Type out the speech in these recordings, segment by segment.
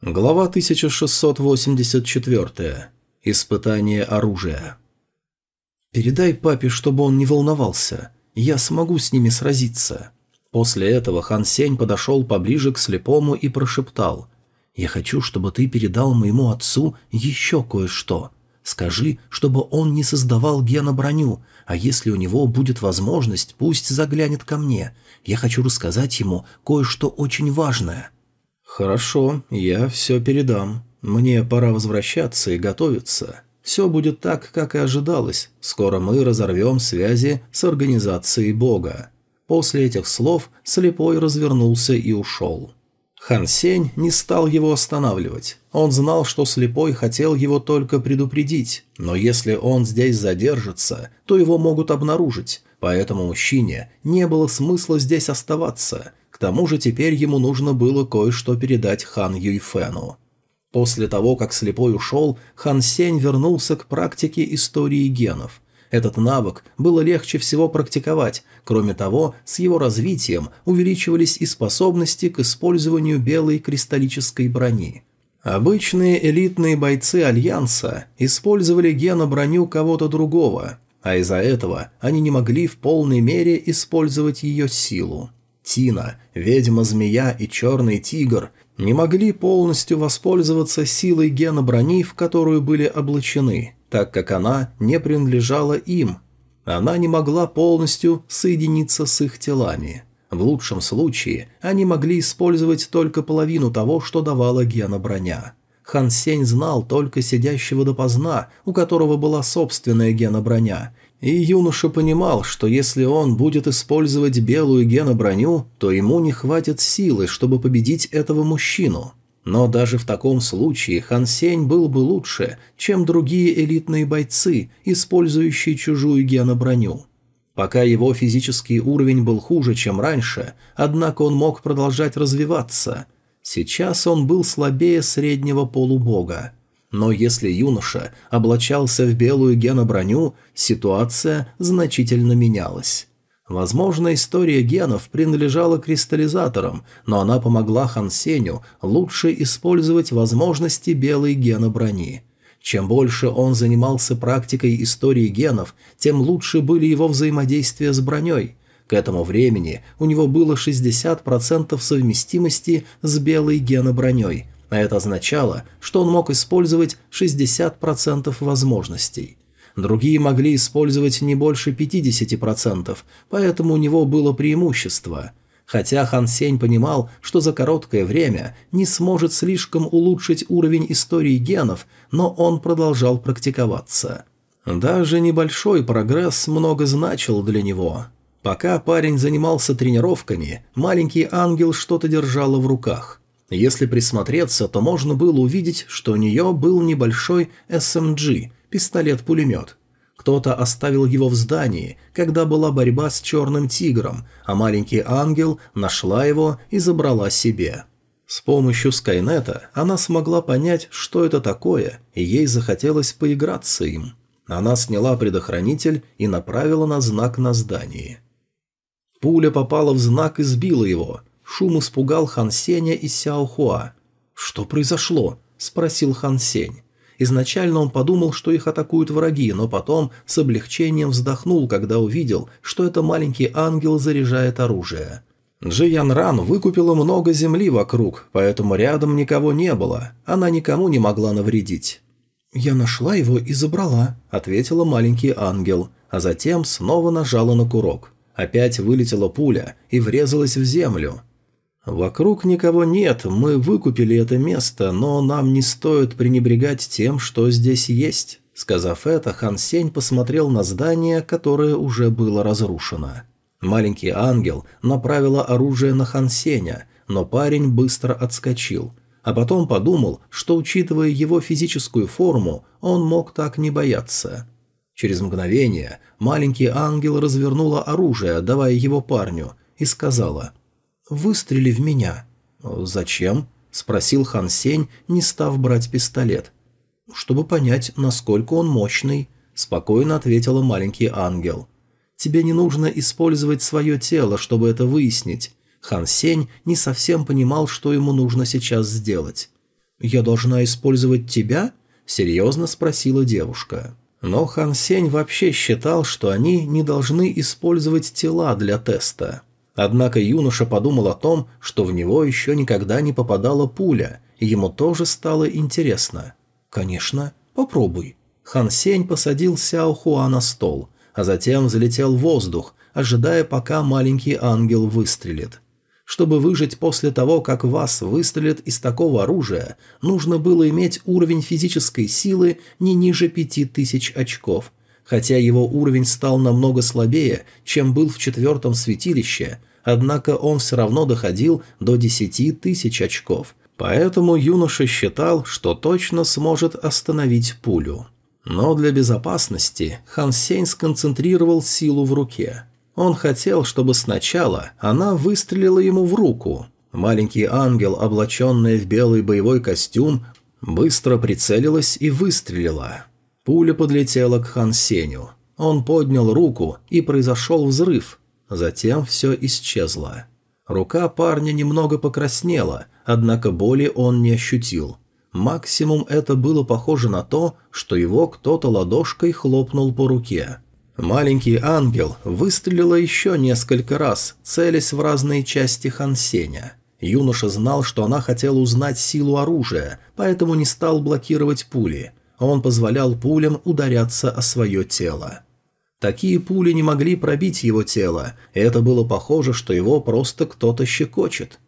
Глава 1684. Испытание оружия. «Передай папе, чтобы он не волновался. Я смогу с ними сразиться». После этого Хан Сень подошел поближе к слепому и прошептал. «Я хочу, чтобы ты передал моему отцу еще кое-что. Скажи, чтобы он не создавал геноброню, а если у него будет возможность, пусть заглянет ко мне. Я хочу рассказать ему кое-что очень важное». «Хорошо, я все передам. Мне пора возвращаться и готовиться. Все будет так, как и ожидалось. Скоро мы разорвем связи с организацией Бога». После этих слов слепой развернулся и ушел. Хан Сень не стал его останавливать. Он знал, что слепой хотел его только предупредить, но если он здесь задержится, то его могут обнаружить, поэтому мужчине не было смысла здесь оставаться. К тому же теперь ему нужно было кое-что передать хан Юйфену. После того, как слепой ушел, хан Сень вернулся к практике истории генов. Этот навык было легче всего практиковать, кроме того, с его развитием увеличивались и способности к использованию белой кристаллической брони. Обычные элитные бойцы Альянса использовали геноброню кого-то другого, а из-за этого они не могли в полной мере использовать ее силу. Тина, ведьма-змея и черный тигр не могли полностью воспользоваться силой гена брони, в которую были облачены, так как она не принадлежала им. Она не могла полностью соединиться с их телами. В лучшем случае они могли использовать только половину того, что давала гена броня. Хан Сень знал только сидящего допоздна, у которого была собственная гена броня, и юноша понимал, что если он будет использовать белую геноброню, то ему не хватит силы, чтобы победить этого мужчину. Но даже в таком случае Хан Сень был бы лучше, чем другие элитные бойцы, использующие чужую геноброню. Пока его физический уровень был хуже, чем раньше, однако он мог продолжать развиваться. Сейчас он был слабее среднего полубога. Но если юноша облачался в белую геноброню, ситуация значительно менялась. Возможно, история генов принадлежала кристаллизаторам, но она помогла Хан Сеню лучше использовать возможности белой геноброни. Чем больше он занимался практикой истории генов, тем лучше были его взаимодействия с броней. К этому времени у него было 60% совместимости с белой геноброней – а это означало, что он мог использовать 60% возможностей. Другие могли использовать не больше 50%, поэтому у него было преимущество. Хотя Хан Сень понимал, что за короткое время не сможет слишком улучшить уровень истории генов, но он продолжал практиковаться. Даже небольшой прогресс много значил для него. Пока парень занимался тренировками, маленький ангел что-то держала в руках. Если присмотреться, то можно было увидеть, что у нее был небольшой SMG, пистолет-пулемет. Кто-то оставил его в здании, когда была борьба с черным тигром, а маленький ангел нашла его и забрала себе. С помощью Скайнета она смогла понять, что это такое, и ей захотелось поиграться им. Она сняла предохранитель и направила на знак на здании. Пуля попала в знак и сбила его, Шум испугал Хан Сеня и Сяо Хуа. «Что произошло?» – спросил Хан Сень. Изначально он подумал, что их атакуют враги, но потом с облегчением вздохнул, когда увидел, что это маленький ангел заряжает оружие. Джи Ян Ран выкупила много земли вокруг, поэтому рядом никого не было, она никому не могла навредить. «Я нашла его и забрала», — ответила маленький ангел, а затем снова нажала на курок. Опять вылетела пуля и врезалась в землю. «Вокруг никого нет, мы выкупили это место, но нам не стоит пренебрегать тем, что здесь есть». Сказав это, Хан Сень посмотрел на здание, которое уже было разрушено. Маленький ангел направила оружие на Хан Сеня, но парень быстро отскочил. А потом подумал, что, учитывая его физическую форму, он мог так не бояться. Через мгновение маленький ангел развернула оружие, давая его парню, и сказала «Выстрели в меня». «Зачем?» – спросил Хан Сень, не став брать пистолет. «Чтобы понять, насколько он мощный», – спокойно ответила маленький ангел. «Тебе не нужно использовать свое тело, чтобы это выяснить». Хан Сень не совсем понимал, что ему нужно сейчас сделать. «Я должна использовать тебя?» – серьезно спросила девушка. Но Хан Сень вообще считал, что они не должны использовать тела для теста. Однако юноша подумал о том, что в него еще никогда не попадала пуля, и ему тоже стало интересно. «Конечно, попробуй». Хан Сень посадил Сяо Хуа на стол, а затем взлетел в воздух, ожидая, пока маленький ангел выстрелит. Чтобы выжить после того, как вас выстрелят из такого оружия, нужно было иметь уровень физической силы не ниже пяти тысяч очков. Хотя его уровень стал намного слабее, чем был в четвертом святилище, однако он все равно доходил до десяти тысяч очков. Поэтому юноша считал, что точно сможет остановить пулю. Но для безопасности Хан Сень сконцентрировал силу в руке. Он хотел, чтобы сначала она выстрелила ему в руку. Маленький ангел, облаченный в белый боевой костюм, быстро прицелилась и выстрелила. Пуля подлетела к Хан Сеню. Он поднял руку, и произошел взрыв. Затем все исчезло. Рука парня немного покраснела, однако боли он не ощутил. Максимум это было похоже на то, что его кто-то ладошкой хлопнул по руке. Маленький ангел выстрелила еще несколько раз, целясь в разные части Хансеня. Юноша знал, что она хотела узнать силу оружия, поэтому не стал блокировать пули. Он позволял пулям ударяться о свое тело. Такие пули не могли пробить его тело, и это было похоже, что его просто кто-то щекочет.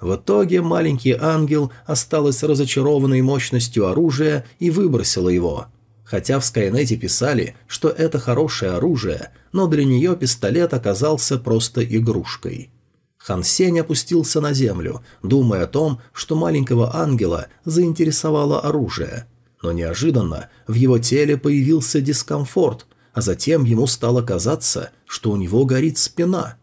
В итоге маленький ангел осталась разочарованной мощностью оружия и выбросила его – Хотя в Скайнете писали, что это хорошее оружие, но для нее пистолет оказался просто игрушкой. Хан Сень опустился на землю, думая о том, что маленького ангела заинтересовало оружие. Но неожиданно в его теле появился дискомфорт, а затем ему стало казаться, что у него горит спина.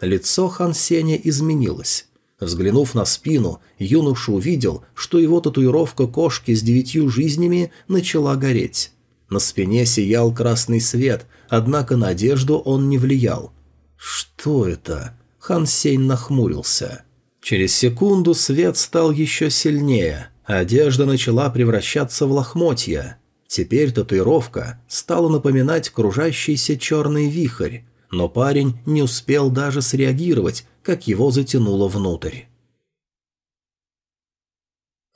Лицо Хан Сеня изменилось. Взглянув на спину, юноша увидел, что его татуировка кошки с девятью жизнями начала гореть. На спине сиял красный свет, однако на одежду он не влиял. «Что это?» Хан Сень нахмурился. Через секунду свет стал еще сильнее, а одежда начала превращаться в лохмотья. Теперь татуировка стала напоминать кружащийся черный вихрь, но парень не успел даже среагировать, как его затянуло внутрь.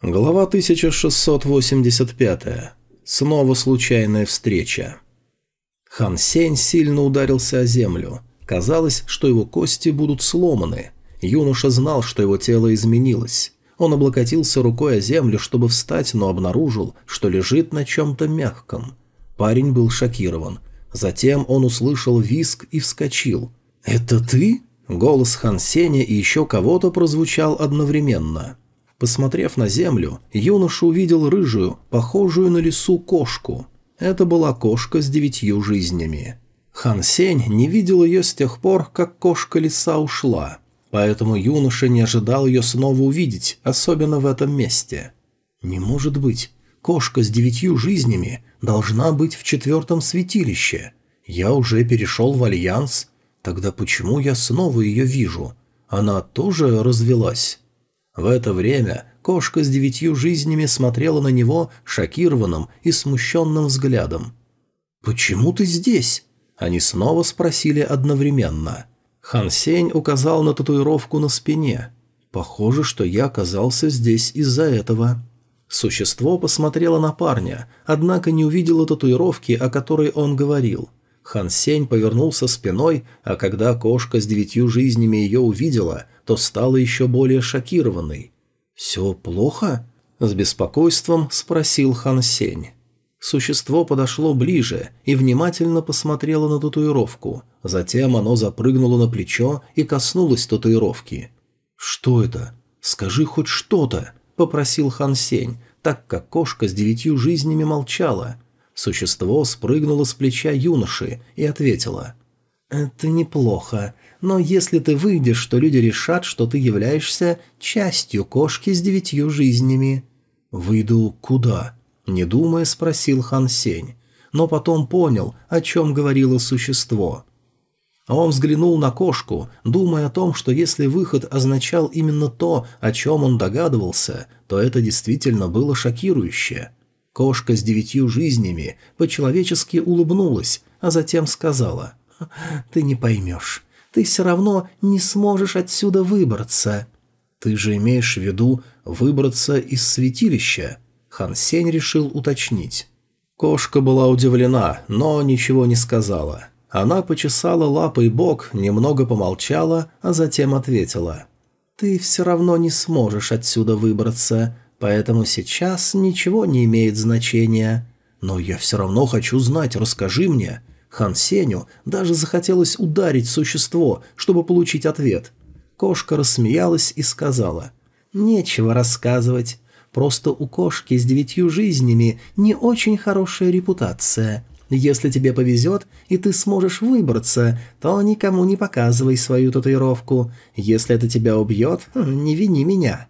Глава 1685. Снова случайная встреча. Хан Сень сильно ударился о землю. Казалось, что его кости будут сломаны. Юноша знал, что его тело изменилось. Он облокотился рукой о землю, чтобы встать, но обнаружил, что лежит на чем-то мягком. Парень был шокирован. Затем он услышал виск и вскочил. «Это ты?» Голос Хан Сеня и еще кого-то прозвучал одновременно. Посмотрев на землю, юноша увидел рыжую, похожую на лису кошку. Это была кошка с девятью жизнями. Хан Сень не видел ее с тех пор, как кошка-лиса ушла, поэтому юноша не ожидал ее снова увидеть, особенно в этом месте. «Не может быть. Кошка с девятью жизнями должна быть в четвертом святилище. Я уже перешел в Альянс, Тогда почему я снова ее вижу? Она тоже развелась? В это время кошка с девятью жизнями смотрела на него шокированным и смущенным взглядом. «Почему ты здесь?» Они снова спросили одновременно. Хан Сень указал на татуировку на спине. «Похоже, что я оказался здесь из-за этого». Существо посмотрело на парня, однако не увидело татуировки, о которой он говорил. Хан Сень повернулся спиной, а когда кошка с девятью жизнями ее увидела, то стала еще более шокированной. «Все плохо?» – с беспокойством спросил Хан Сень. Существо подошло ближе и внимательно посмотрело на татуировку. Затем оно запрыгнуло на плечо и коснулось татуировки. «Что это? Скажи хоть что-то!» – попросил Хан Сень, так как кошка с девятью жизнями молчала – Существо спрыгнуло с плеча юноши и ответило. «Это неплохо, но если ты выйдешь, то люди решат, что ты являешься частью кошки с девятью жизнями». «Выйду куда?» – не думая спросил Хан Сень, но потом понял, о чем говорило существо. Он взглянул на кошку, думая о том, что если выход означал именно то, о чем он догадывался, то это действительно было шокирующе. Кошка с девятью жизнями по-человечески улыбнулась, а затем сказала, «Ты не поймешь. Ты все равно не сможешь отсюда выбраться». «Ты же имеешь в виду выбраться из святилища?» Хан Сень решил уточнить. Кошка была удивлена, но ничего не сказала. Она почесала лапой бок, немного помолчала, а затем ответила. «Ты все равно не сможешь отсюда выбраться, поэтому сейчас ничего не имеет значения. Но я все равно хочу знать, расскажи мне». Хан Сеню даже захотелось ударить существо, чтобы получить ответ. Кошка рассмеялась и сказала. «Нечего рассказывать. Просто у кошки с девятью жизнями не очень хорошая репутация. Если тебе повезет, и ты сможешь выбраться, то никому не показывай свою татуировку. Если это тебя убьет, не вини меня».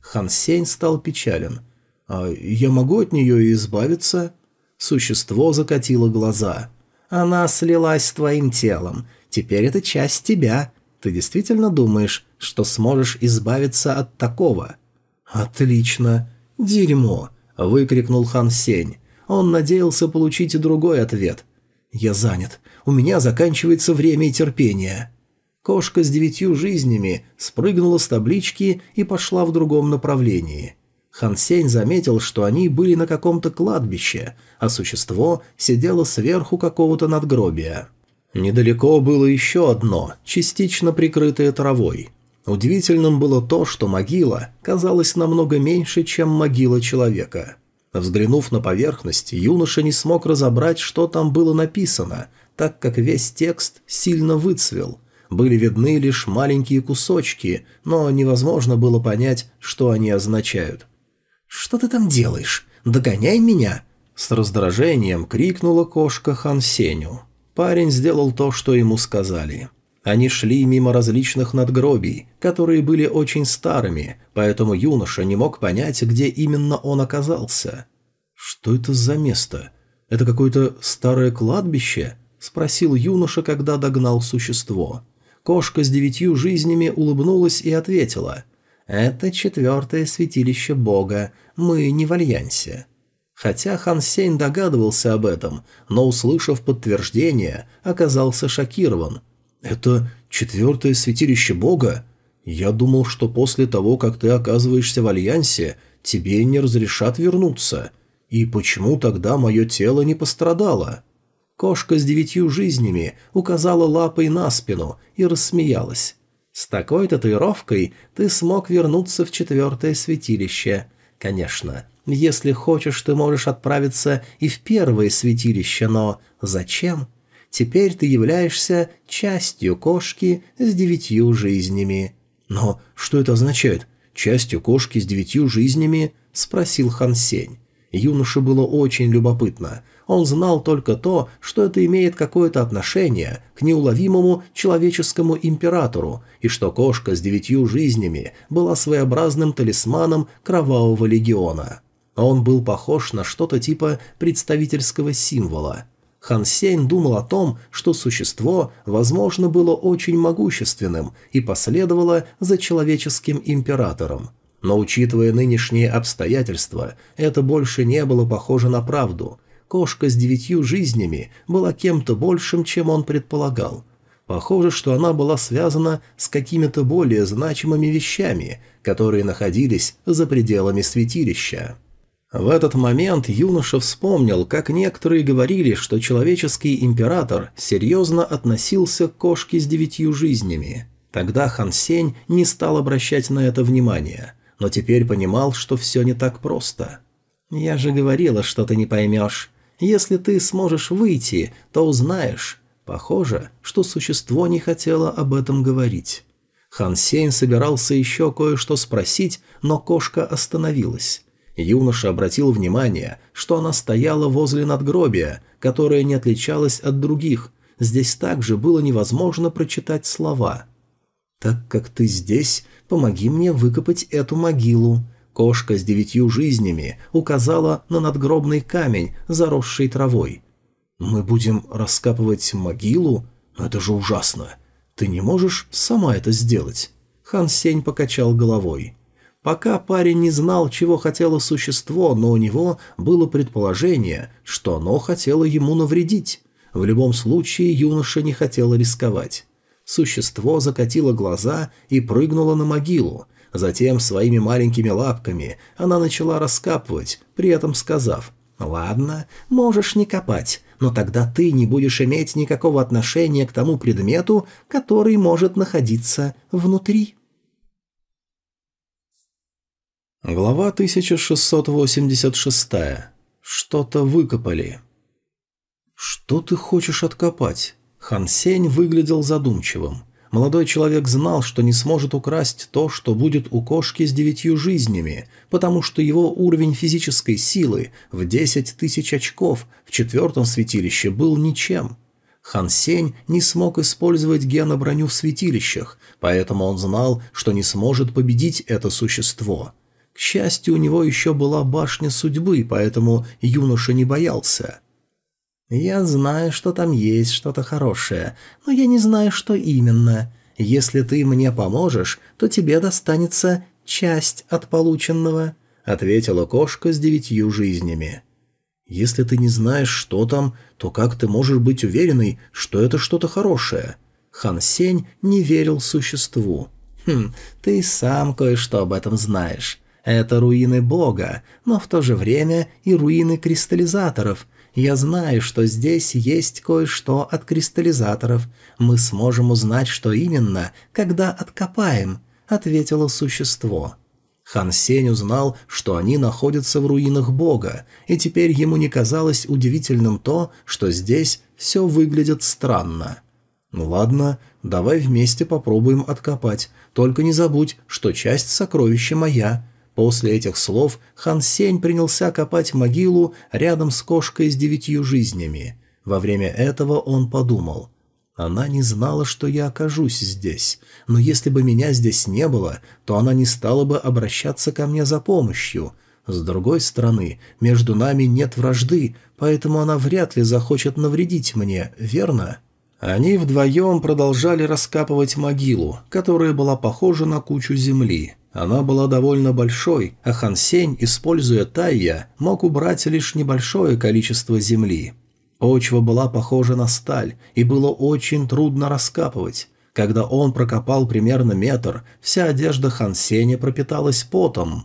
Хан Сень стал печален. «А я могу от нее избавиться?» Существо закатило глаза. «Она слилась с твоим телом. Теперь это часть тебя. Ты действительно думаешь, что сможешь избавиться от такого?» «Отлично! Дерьмо!» – выкрикнул Хан Сень. Он надеялся получить другой ответ. «Я занят. У меня заканчивается время и терпение». Кошка с девятью жизнями спрыгнула с таблички и пошла в другом направлении. Хан Сень заметил, что они были на каком-то кладбище, а существо сидело сверху какого-то надгробия. Недалеко было еще одно, частично прикрытое травой. Удивительным было то, что могила казалась намного меньше, чем могила человека. Взглянув на поверхность, юноша не смог разобрать, что там было написано, так как весь текст сильно выцвел. Были видны лишь маленькие кусочки, но невозможно было понять, что они означают. «Что ты там делаешь? Догоняй меня!» С раздражением крикнула кошка Хан Сеню. Парень сделал то, что ему сказали. Они шли мимо различных надгробий, которые были очень старыми, поэтому юноша не мог понять, где именно он оказался. «Что это за место? Это какое-то старое кладбище?» – спросил юноша, когда догнал существо. Кошка с девятью жизнями улыбнулась и ответила. «Это четвертое святилище бога, мы не в альянсе». Хотя Хан Сень догадывался об этом, но, услышав подтверждение, оказался шокирован – «Это четвертое святилище Бога? Я думал, что после того, как ты оказываешься в Альянсе, тебе не разрешат вернуться. И почему тогда мое тело не пострадало?» Кошка с девятью жизнями указала лапой на спину и рассмеялась. «С такой татуировкой ты смог вернуться в четвертое святилище. Конечно, если хочешь, ты можешь отправиться и в первое святилище, но зачем?» Теперь ты являешься частью кошки с девятью жизнями». «Но что это означает? Частью кошки с девятью жизнями?» – спросил Хан Сень. Юноше было очень любопытно. Он знал только то, что это имеет какое-то отношение к неуловимому человеческому императору, и что кошка с девятью жизнями была своеобразным талисманом Кровавого легиона. Он был похож на что-то типа представительского символа. Хан Сень думал о том, что существо, возможно, было очень могущественным и последовало за человеческим императором. Но учитывая нынешние обстоятельства, это больше не было похоже на правду. Кошка с девятью жизнями была кем-то большим, чем он предполагал. Похоже, что она была связана с какими-то более значимыми вещами, которые находились за пределами святилища. В этот момент юноша вспомнил, как некоторые говорили, что человеческий император серьезно относился к кошке с девятью жизнями. Тогда Хан Сень не стал обращать на это внимание, но теперь понимал, что все не так просто. «Я же говорила, что ты не поймешь. Если ты сможешь выйти, то узнаешь». Похоже, что существо не хотело об этом говорить. Хан Сень собирался еще кое-что спросить, но кошка остановилась. Юноша обратил внимание, что она стояла возле надгробия, которое не отличалось от других. Здесь также было невозможно прочитать слова. «Так как ты здесь, помоги мне выкопать эту могилу». Кошка с девятью жизнями указала на надгробный камень, заросший травой. «Мы будем раскапывать могилу? Но это же ужасно. Ты не можешь сама это сделать?» Хан Сень покачал головой. Пока парень не знал, чего хотело существо, но у него было предположение, что оно хотело ему навредить. В любом случае юноша не хотел рисковать. Существо закатило глаза и прыгнуло на могилу. Затем своими маленькими лапками она начала раскапывать, при этом сказав «Ладно, можешь не копать, но тогда ты не будешь иметь никакого отношения к тому предмету, который может находиться внутри». Глава 1686. Что-то выкопали. «Что ты хочешь откопать?» Хан Сень выглядел задумчивым. Молодой человек знал, что не сможет украсть то, что будет у кошки с девятью жизнями, потому что его уровень физической силы в десять тысяч очков в четвертом святилище был ничем. Хан Сень не смог использовать геноброню в святилищах, поэтому он знал, что не сможет победить это существо – к счастью, у него еще была башня судьбы, поэтому юноша не боялся. «Я знаю, что там есть что-то хорошее, но я не знаю, что именно. Если ты мне поможешь, то тебе достанется часть от полученного», — ответила кошка с девятью жизнями. «Если ты не знаешь, что там, то как ты можешь быть уверенной, что это что-то хорошее?» Хан Сень не верил существу. «Хм, ты сам кое-что об этом знаешь. Это руины Бога, но в то же время и руины кристаллизаторов. Я знаю, что здесь есть кое-что от кристаллизаторов. Мы сможем узнать, что именно, когда откопаем», — ответило существо. Хан Сень узнал, что они находятся в руинах Бога, и теперь ему не казалось удивительным то, что здесь все выглядит странно. «Ну ладно, давай вместе попробуем откопать, только не забудь, что часть сокровища моя», После этих слов Хан Сень принялся копать могилу рядом с кошкой с девятью жизнями. Во время этого он подумал. Она не знала, что я окажусь здесь, но если бы меня здесь не было, то она не стала бы обращаться ко мне за помощью. С другой стороны, между нами нет вражды, поэтому она вряд ли захочет навредить мне, верно?» Они вдвоем продолжали раскапывать могилу, которая была похожа на кучу земли. Она была довольно большой, а Хан Сень, используя Тайя, мог убрать лишь небольшое количество земли. Почва была похожа на сталь, и было очень трудно раскапывать. Когда он прокопал примерно метр, вся одежда Хан Сеня пропиталась потом.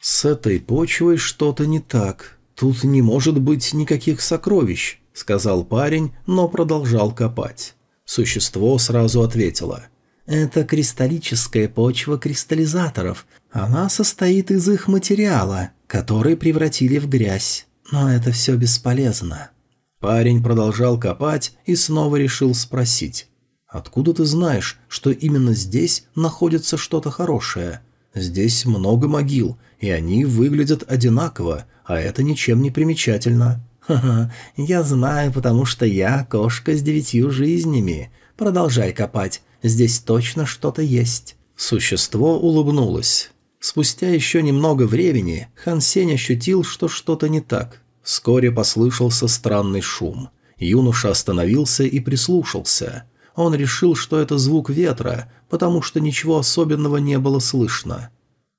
«С этой почвой что-то не так. Тут не может быть никаких сокровищ», — сказал парень, но продолжал копать. Существо сразу ответило — это кристаллическая почва кристаллизаторов. Она состоит из их материала, который превратили в грязь. Но это все бесполезно. Парень продолжал копать и снова решил спросить. «Откуда ты знаешь, что именно здесь находится что-то хорошее? Здесь много могил, и они выглядят одинаково, а это ничем не примечательно». «Ха-ха, я знаю, потому что я кошка с девятью жизнями. Продолжай копать, Здесь точно что-то есть». Существо улыбнулось. Спустя еще немного времени Хан Сень ощутил, что что-то не так. Вскоре послышался странный шум. Юноша остановился и прислушался. Он решил, что это звук ветра, потому что ничего особенного не было слышно.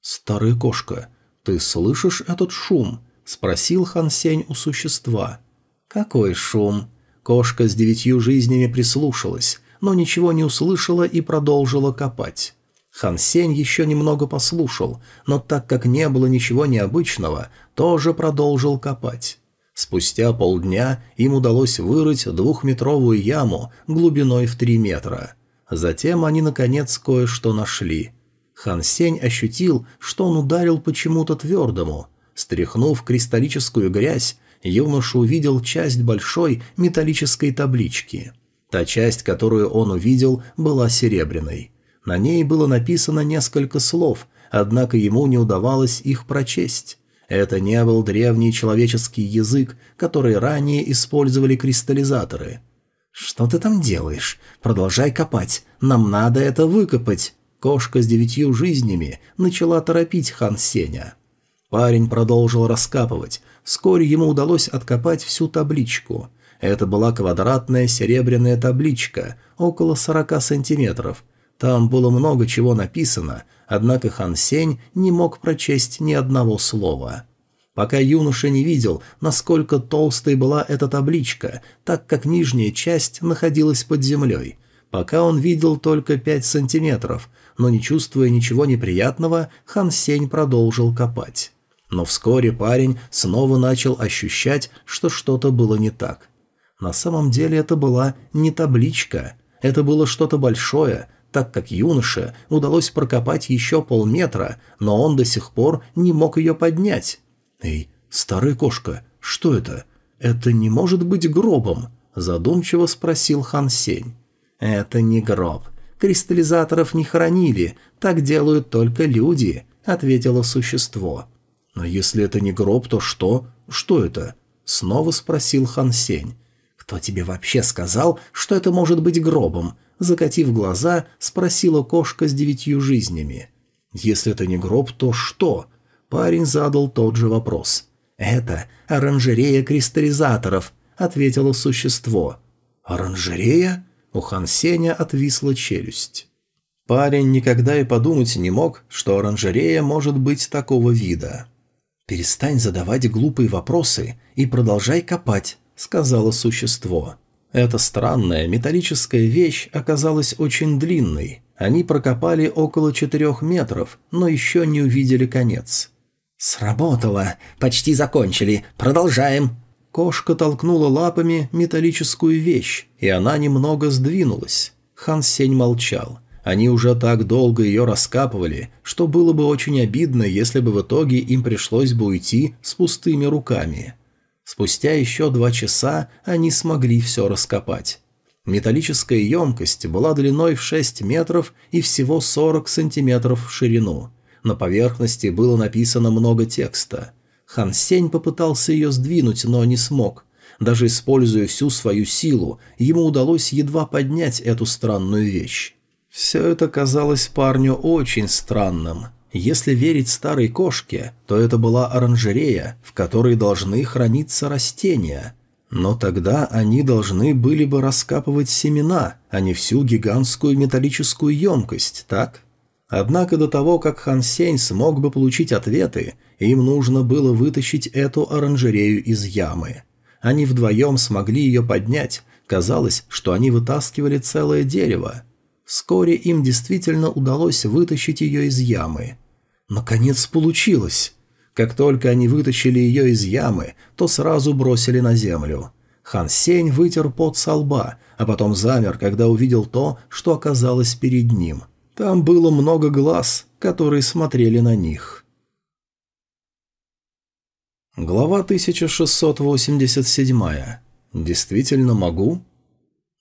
«Старая кошка, ты слышишь этот шум?» – спросил Хан Сень у существа. «Какой шум?» Кошка с девятью жизнями прислушалась но ничего не услышала и продолжила копать. Хан Сень еще немного послушал, но так как не было ничего необычного, тоже продолжил копать. Спустя полдня им удалось вырыть двухметровую яму глубиной в три метра. Затем они, наконец, кое-что нашли. Хан Сень ощутил, что он ударил почему-то твердому. Стряхнув кристаллическую грязь, юноша увидел часть большой металлической таблички – Та часть, которую он увидел, была серебряной. На ней было написано несколько слов, однако ему не удавалось их прочесть. Это не был древний человеческий язык, который ранее использовали кристаллизаторы. «Что ты там делаешь? Продолжай копать. Нам надо это выкопать». Кошка с девятью жизнями начала торопить Хан Сеня. Парень продолжил раскапывать. Вскоре ему удалось откопать всю табличку – Это была квадратная серебряная табличка, около 40 сантиметров. Там было много чего написано, однако Хан Сень не мог прочесть ни одного слова. Пока юноша не видел, насколько толстой была эта табличка, так как нижняя часть находилась под землей. Пока он видел только 5 сантиметров, но не чувствуя ничего неприятного, Хан Сень продолжил копать. Но вскоре парень снова начал ощущать, что что-то было не так. На самом деле это была не табличка, это было что-то большое, так как юноше удалось прокопать еще полметра, но он до сих пор не мог ее поднять. «Эй, старая кошка, что это? Это не может быть гробом?» – задумчиво спросил Хан Сень. «Это не гроб. Кристаллизаторов не хоронили, так делают только люди», – ответило существо. «Но если это не гроб, то что? Что это?» – снова спросил Хан Сень. «Кто тебе вообще сказал, что это может быть гробом?» Закатив глаза, спросила кошка с девятью жизнями. «Если это не гроб, то что?» Парень задал тот же вопрос. «Это оранжерея кристаллизаторов», — ответило существо. «Оранжерея?» У Хан Сеня отвисла челюсть. Парень никогда и подумать не мог, что оранжерея может быть такого вида. «Перестань задавать глупые вопросы и продолжай копать», — сказала существо. Эта странная металлическая вещь оказалась очень длинной. Они прокопали около четырех метров, но еще не увидели конец. «Сработало! Почти закончили! Продолжаем!» Кошка толкнула лапами металлическую вещь, и она немного сдвинулась. Хан Сень молчал. Они уже так долго ее раскапывали, что было бы очень обидно, если бы в итоге им пришлось бы уйти с пустыми руками. Спустя еще два часа они смогли все раскопать. Металлическая емкость была длиной в 6 метров и всего 40 сантиметров в ширину – на поверхности было написано много текста. Хан Сень попытался ее сдвинуть, но не смог. Даже используя всю свою силу, ему удалось едва поднять эту странную вещь. Все это казалось парню очень странным. Если верить старой кошке, то это была оранжерея, в которой должны храниться растения. Но тогда они должны были бы раскапывать семена, а не всю гигантскую металлическую емкость, так? Однако до того, как Хан Сень смог бы получить ответы, им нужно было вытащить эту оранжерею из ямы. Они вдвоем смогли ее поднять, казалось, что они вытаскивали целое дерево. Вскоре им действительно удалось вытащить ее из ямы. Наконец получилось! Как только они вытащили ее из ямы, то сразу бросили на землю. Хан Сень вытер пот со лба, а потом замер, когда увидел то, что оказалось перед ним – там было много глаз, которые смотрели на них. Глава 1687. «Действительно могу?»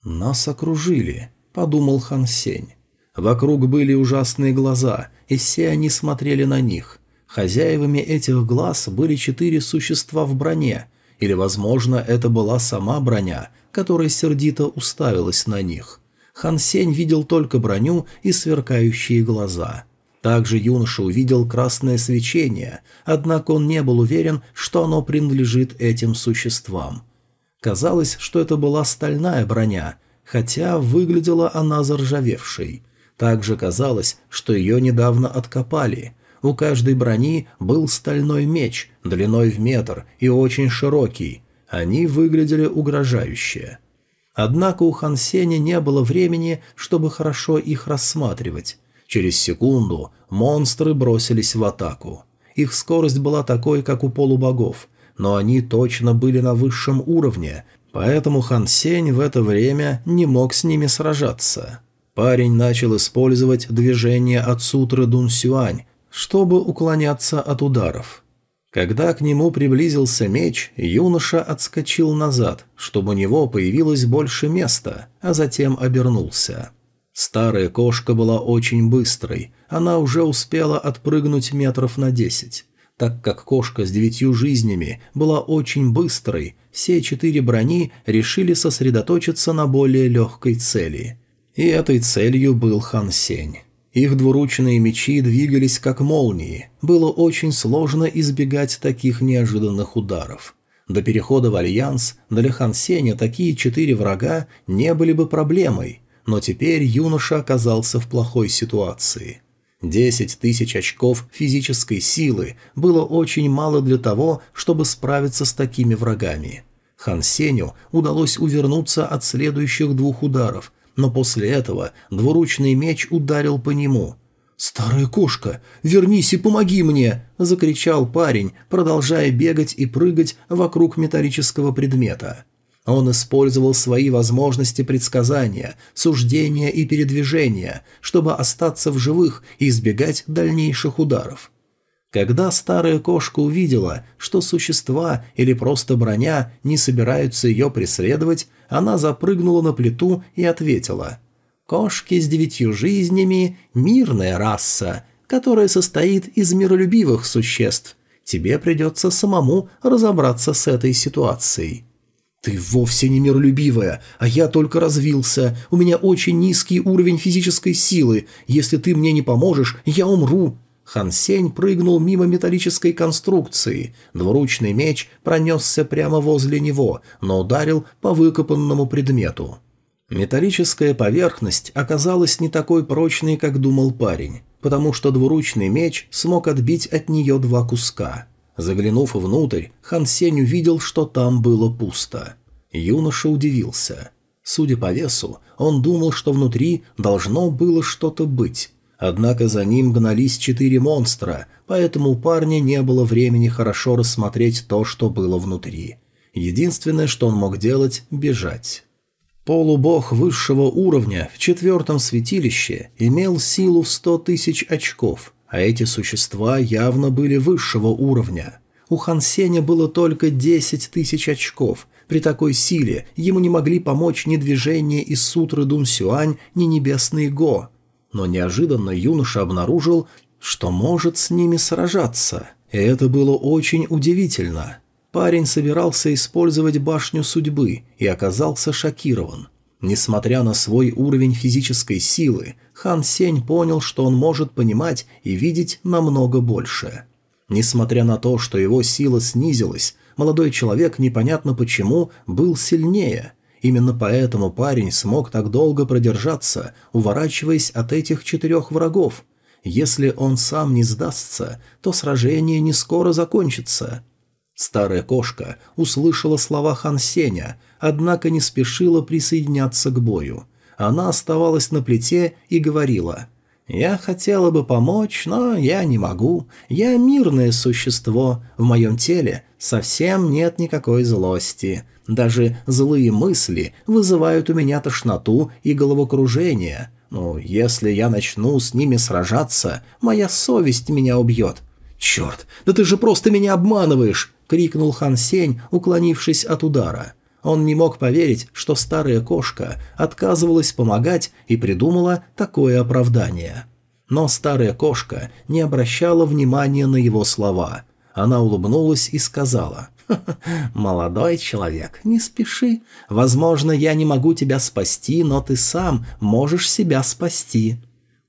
«Нас окружили», — подумал Хан Сень. Вокруг были ужасные глаза, и все они смотрели на них. Хозяевами этих глаз были четыре существа в броне, или, возможно, это была сама броня, которая сердито уставилась на них. Хан Сень видел только броню и сверкающие глаза. Также юноша увидел красное свечение, однако он не был уверен, что оно принадлежит этим существам. Казалось, что это была стальная броня, хотя выглядела она заржавевшей. Также казалось, что ее недавно откопали. У каждой брони был стальной меч, длиной в метр и очень широкий. Они выглядели угрожающе. Однако у Хан Сеня не было времени, чтобы хорошо их рассматривать. Через секунду монстры бросились в атаку. Их скорость была такой, как у полубогов, но они точно были на высшем уровне, поэтому Хан Сень в это время не мог с ними сражаться. Парень начал использовать движение от сутры Дун Сюань, чтобы уклоняться от ударов. Когда к нему приблизился меч, юноша отскочил назад, чтобы у него появилось больше места, а затем обернулся. Старая кошка была очень быстрой, она уже успела отпрыгнуть метров на десять. Так как кошка с девятью жизнями была очень быстрой, все четыре брони решили сосредоточиться на более легкой цели. И этой целью был Хан Сень. Их двуручные мечи двигались как молнии. Было очень сложно избегать таких неожиданных ударов. До перехода в Альянс для Хан Сеня такие четыре врага не были бы проблемой, но теперь юноша оказался в плохой ситуации. Десять тысяч очков физической силы было очень мало для того, чтобы справиться с такими врагами. Хан Сеню удалось увернуться от следующих двух ударов, но после этого двуручный меч ударил по нему. «Старая кошка, вернись и помоги мне!» – закричал парень, продолжая бегать и прыгать вокруг металлического предмета. Он использовал свои возможности предсказания, суждения и передвижения, чтобы остаться в живых и избегать дальнейших ударов. Когда старая кошка увидела, что существа или просто броня не собираются ее преследовать, она запрыгнула на плиту и ответила «Кошки с девятью жизнями – мирная раса, которая состоит из миролюбивых существ. Тебе придется самому разобраться с этой ситуацией». «Ты вовсе не миролюбивая, а я только развился. У меня очень низкий уровень физической силы. Если ты мне не поможешь, я умру». Хан Сень прыгнул мимо металлической конструкции. Двуручный меч пронесся прямо возле него, но ударил по выкопанному предмету. Металлическая поверхность оказалась не такой прочной, как думал парень, потому что двуручный меч смог отбить от нее два куска – Заглянув внутрь, Хан Сень увидел, что там было пусто. Юноша удивился. Судя по весу, он думал, что внутри должно было что-то быть. Однако за ним гнались четыре монстра, поэтому у парня не было времени хорошо рассмотреть то, что было внутри. Единственное, что он мог делать – бежать. Полубог высшего уровня в четвертом святилище имел силу в сто тысяч очков – а эти существа явно были высшего уровня. У Хан Сеня было только 10 тысяч очков. При такой силе ему не могли помочь ни движение из сутры Дун Сюань, ни небесный Го. Но неожиданно юноша обнаружил, что может с ними сражаться. И это было очень удивительно. Парень собирался использовать башню судьбы и оказался шокирован. Несмотря на свой уровень физической силы, Хан Сень понял, что он может понимать и видеть намного больше. Несмотря на то, что его сила снизилась, молодой человек непонятно почему был сильнее. Именно поэтому парень смог так долго продержаться, уворачиваясь от этих четырех врагов. Если он сам не сдастся, то сражение не скоро закончится. Старая кошка услышала слова Хан Сеня, однако не спешила присоединяться к бою. Она оставалась на плите и говорила «Я хотела бы помочь, но я не могу. Я мирное существо, в моем теле совсем нет никакой злости. Даже злые мысли вызывают у меня тошноту и головокружение. Ну, если я начну с ними сражаться, моя совесть меня убьет». «Черт, да ты же просто меня обманываешь!» крикнул Хан Сень, уклонившись от удара. Он не мог поверить, что старая кошка отказывалась помогать и придумала такое оправдание. Но старая кошка не обращала внимания на его слова. Она улыбнулась и сказала, «Молодой человек, не спеши. Возможно, я не могу тебя спасти, но ты сам можешь себя спасти».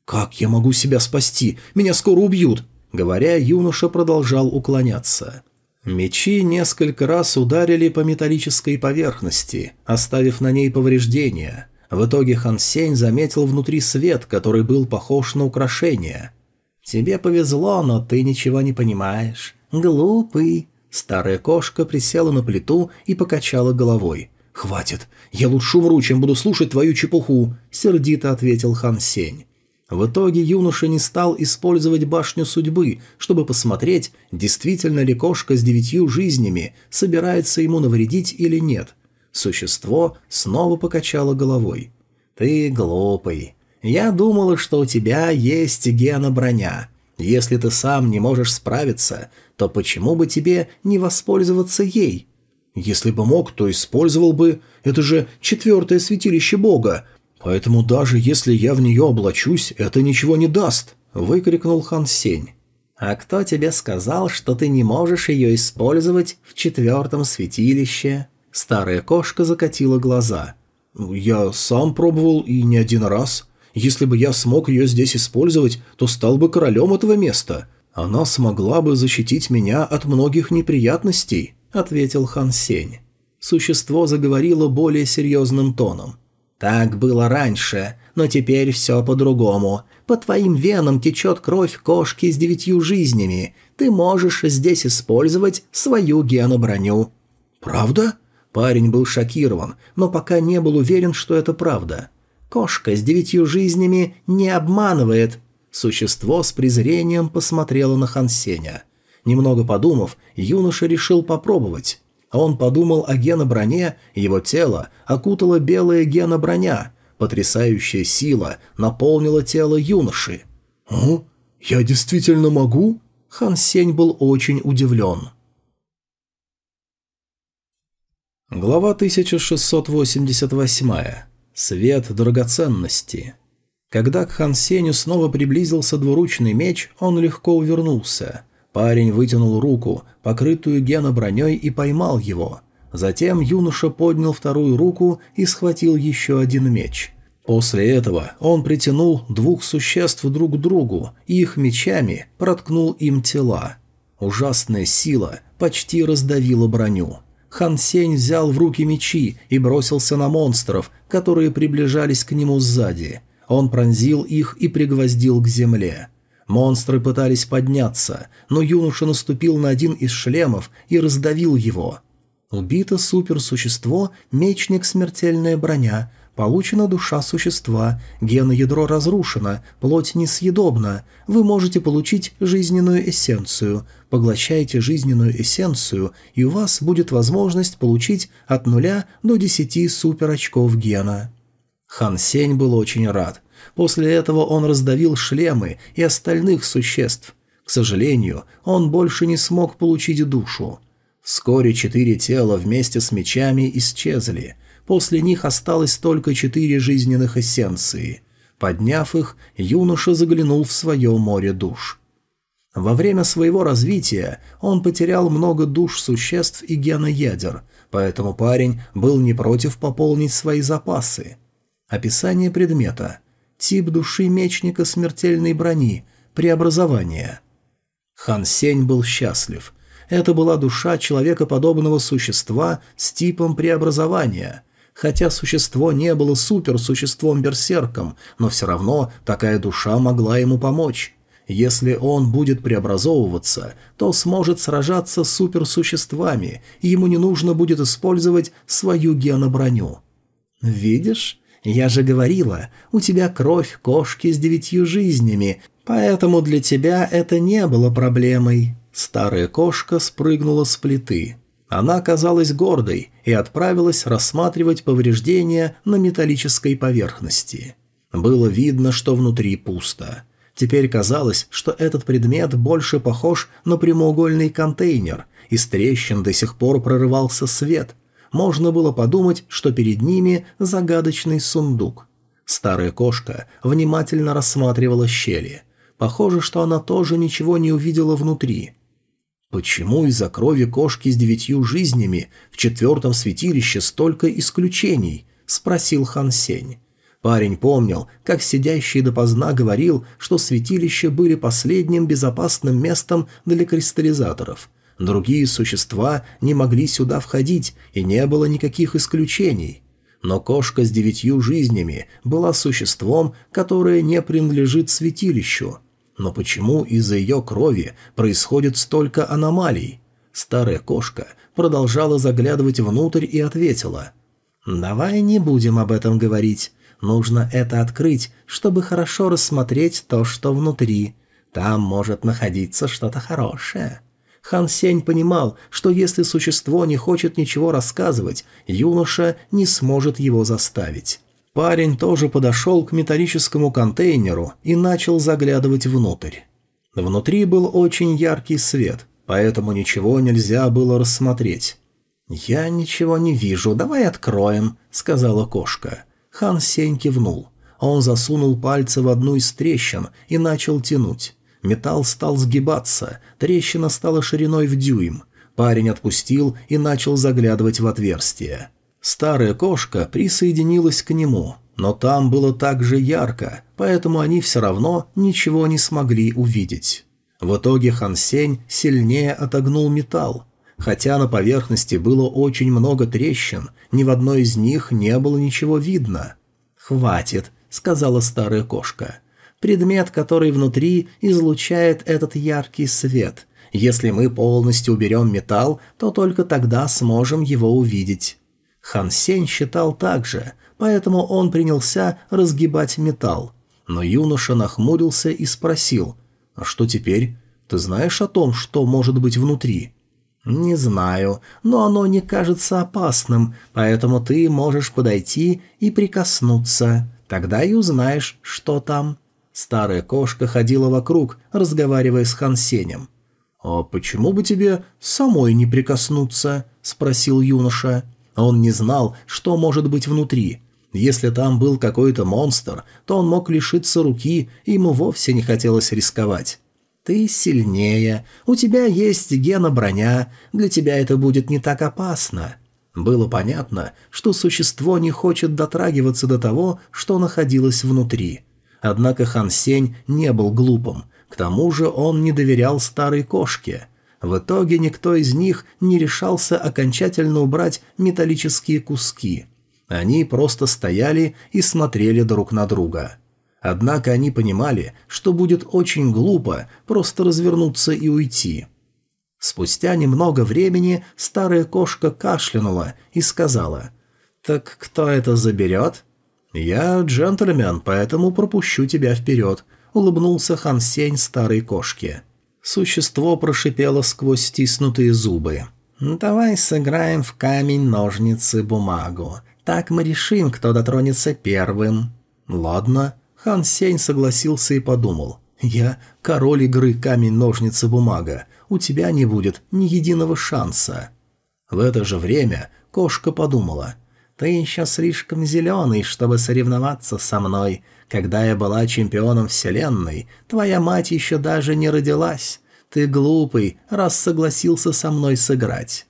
«Как я могу себя спасти? Меня скоро убьют!» Говоря, юноша продолжал уклоняться. Мечи несколько раз ударили по металлической поверхности, оставив на ней повреждения. В итоге Хан Сень заметил внутри свет, который был похож на украшение. «Тебе повезло, но ты ничего не понимаешь. Глупый». Старая кошка присела на плиту и покачала головой. «Хватит. Я лучше умру, чем буду слушать твою чепуху», — сердито ответил Хан Сень. В итоге юноша не стал использовать башню судьбы, чтобы посмотреть, действительно ли кошка с девятью жизнями собирается ему навредить или нет. Существо снова покачало головой. «Ты глупый. Я думала, что у тебя есть гена-броня. Если ты сам не можешь справиться, то почему бы тебе не воспользоваться ей?» «Если бы мог, то использовал бы. Это же четвертое святилище бога. «Поэтому даже если я в нее облачусь, это ничего не даст», — выкрикнул Хан Сень. «А кто тебе сказал, что ты не можешь ее использовать в четвертом святилище?» Старая кошка закатила глаза. «Я сам пробовал и не один раз. Если бы я смог ее здесь использовать, то стал бы королем этого места. Она смогла бы защитить меня от многих неприятностей». — ответил Хан Сень. Существо заговорило более серьезным тоном. «Так было раньше, но теперь все по-другому. По твоим венам течет кровь кошки с девятью жизнями. Ты можешь здесь использовать свою геноброню». «Правда?» Парень был шокирован, но пока не был уверен, что это правда. «Кошка с девятью жизнями не обманывает». Существо с презрением посмотрело на Хансеня. Немного подумав, юноша решил попробовать. Он подумал о геноброне, его тело окутала белая геноброня. Потрясающая сила наполнила тело юноши. «О, я действительно могу?» Хан Сень был очень удивлен. Глава 1688. Свет драгоценности. Когда к Хан Сеню снова приблизился двуручный меч, он легко увернулся. Парень вытянул руку, покрытую геноброней, и поймал его. Затем юноша поднял вторую руку и схватил еще один меч. После этого он притянул двух существ друг к другу и их мечами проткнул им тела. Ужасная сила почти раздавила броню. Хан Сень взял в руки мечи и бросился на монстров, которые приближались к нему сзади. Он пронзил их и пригвоздил к земле. Монстры пытались подняться, но юноша наступил на один из шлемов и раздавил его. Убито суперсущество, мечник смертельная броня, Получена душа существа, геноядро разрушено, плоть несъедобна. Вы можете получить жизненную эссенцию. Поглощайте жизненную эссенцию, и у вас будет возможность получить от нуля до десяти суперочков гена. Хан Сень был очень рад. После этого он раздавил шлемы и остальных существ. К сожалению, он больше не смог получить душу. Вскоре четыре тела вместе с мечами исчезли – После них осталось только четыре жизненных эссенции. Подняв их, юноша заглянул в свое море душ. Во время своего развития он потерял много душ существ и геноядер, поэтому парень был не против пополнить свои запасы. Описание предмета. Тип души мечника смертельной брони. Преобразование. Хан Сень был счастлив. Это была душа человекоподобного существа с типом преобразования – Хотя существо не было суперсуществом-берсерком, но все равно такая душа могла ему помочь. Если он будет преобразовываться, то сможет сражаться с суперсуществами, и ему не нужно будет использовать свою геноброню. «Видишь? Я же говорила, у тебя кровь кошки с девятью жизнями, поэтому для тебя это не было проблемой». Старая кошка спрыгнула с плиты. Она казалась гордой и отправилась рассматривать повреждения на металлической поверхности. Было видно, что внутри пусто. Теперь казалось, что этот предмет больше похож на прямоугольный контейнер, из трещин до сих пор прорывался свет. Можно было подумать, что перед ними загадочный сундук. Старая кошка внимательно рассматривала щели. Похоже, что она тоже ничего не увидела внутри – Почему из-за крови кошки с девятью жизнями в четвертом святилище столько исключений? Спросил Хан Сень. Парень помнил, как сидящий допоздна говорил, что святилища были последним безопасным местом для кристаллизаторов. Другие существа не могли сюда входить, и не было никаких исключений. Но кошка с девятью жизнями была существом, которое не принадлежит святилищу – но почему из-за ее крови происходит столько аномалий? Старая кошка продолжала заглядывать внутрь и ответила. «Давай не будем об этом говорить. Нужно это открыть, чтобы хорошо рассмотреть то, что внутри. Там может находиться что-то хорошее». Хан Сень понимал, что если существо не хочет ничего рассказывать, юноша не сможет его заставить. Парень тоже подошел к металлическому контейнеру и начал заглядывать внутрь. Внутри был очень яркий свет, поэтому ничего нельзя было рассмотреть. «Я ничего не вижу, давай откроем», — сказала кошка. Хан Сень кивнул. Он засунул пальцы в одну из трещин и начал тянуть. Металл стал сгибаться, трещина стала шириной в дюйм. Парень отпустил и начал заглядывать в отверстие. Старая кошка присоединилась к нему, но там было так же ярко, поэтому они все равно ничего не смогли увидеть. В итоге Хан Сень сильнее отогнул металл. Хотя на поверхности было очень много трещин, ни в одной из них не было ничего видно. «Хватит», — сказала старая кошка. «Предмет, который внутри, излучает этот яркий свет. Если мы полностью уберем металл, то только тогда сможем его увидеть». Хан Сень считал так же, поэтому он принялся разгибать металл. Но юноша нахмурился и спросил, «А что теперь? Ты знаешь о том, что может быть внутри?» «Не знаю, но оно не кажется опасным, поэтому ты можешь подойти и прикоснуться. Тогда и узнаешь, что там». Старая кошка ходила вокруг, разговаривая с Хансенем. «А почему бы тебе самой не прикоснуться?» – спросил юноша. Он не знал, что может быть внутри. Если там был какой-то монстр, то он мог лишиться руки, и ему вовсе не хотелось рисковать. Ты сильнее, у тебя есть гена броня, для тебя это будет не так опасно. Было понятно, что существо не хочет дотрагиваться до того, что находилось внутри. Однако Хан Сень не был глупым, к тому же он не доверял старой кошке. В итоге никто из них не решался окончательно убрать металлические куски. Они просто стояли и смотрели друг на друга. Однако они понимали, что будет очень глупо просто развернуться и уйти. Спустя немного времени старая кошка кашлянула и сказала, «Так кто это заберет?» «Я джентльмен, поэтому пропущу тебя вперед», — улыбнулся Хан Сень старой кошке. Существо прошипело сквозь стиснутые зубы. «Давай сыграем в камень, ножницы, бумагу. Так мы решим, кто дотронется первым». «Ладно», Хан Сень согласился и подумал. «Я король игры камень-ножницы-бумага. У тебя не будет ни единого шанса». В это же время кошка подумала. «Ты еще слишком зеленый, чтобы соревноваться со мной. Когда я была чемпионом вселенной, твоя мать еще даже не родилась. Ты глупый, раз согласился со мной сыграть».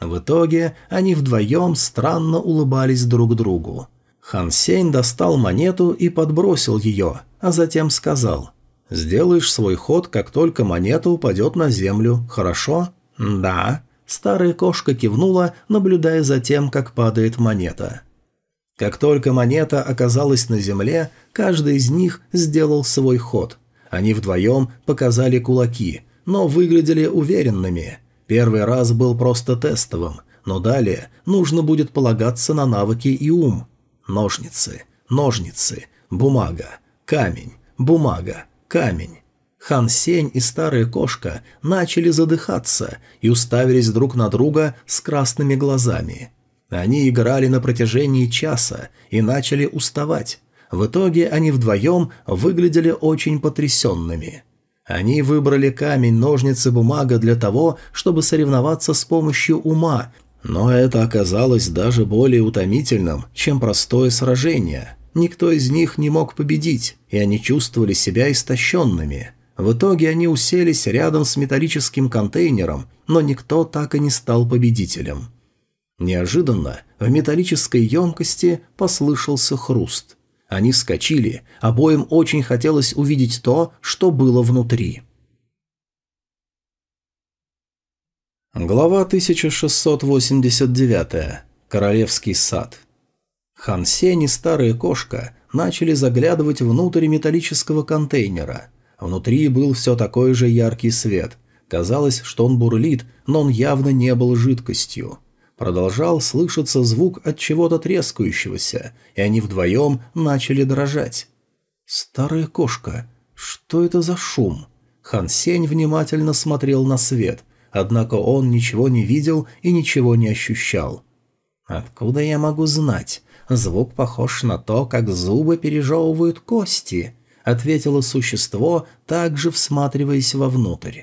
В итоге они вдвоем странно улыбались друг другу. Хан Сень достал монету и подбросил ее, а затем сказал «Сделаешь свой ход, как только монета упадет на землю, хорошо?» «Да». Старая кошка кивнула, наблюдая за тем, как падает монета. Как только монета оказалась на земле, каждый из них сделал свой ход. Они вдвоем показали кулаки, но выглядели уверенными. Первый раз был просто тестовым, но далее нужно будет полагаться на навыки и ум. Ножницы, ножницы, бумага, камень, бумага, камень. Хан Сень и старая кошка начали задыхаться и уставились друг на друга с красными глазами. Они играли на протяжении часа и начали уставать. В итоге они вдвоем выглядели очень потрясенными. Они выбрали камень, ножницы, бумага для того, чтобы соревноваться с помощью ума но это оказалось даже более утомительным, чем простое сражение. Никто из них не мог победить, и они чувствовали себя истощенными. В итоге они уселись рядом с металлическим контейнером, но никто так и не стал победителем. Неожиданно в металлической емкости послышался хруст. Они вскочили, обоим очень хотелось увидеть то, что было внутри. Глава 1689. Королевский сад. Хан Сень и старая кошка начали заглядывать внутрь металлического контейнера. Внутри был все такой же яркий свет. Казалось, что он бурлит, но он явно не был жидкостью. Продолжал слышаться звук от чего-то трескающегося, и они вдвоем начали дрожать. «Старая кошка, что это за шум?» Хан Сень внимательно смотрел на свет – однако он ничего не видел и ничего не ощущал. «Откуда я могу знать? Звук похож на то, как зубы пережевывают кости», — ответило существо, также всматриваясь вовнутрь.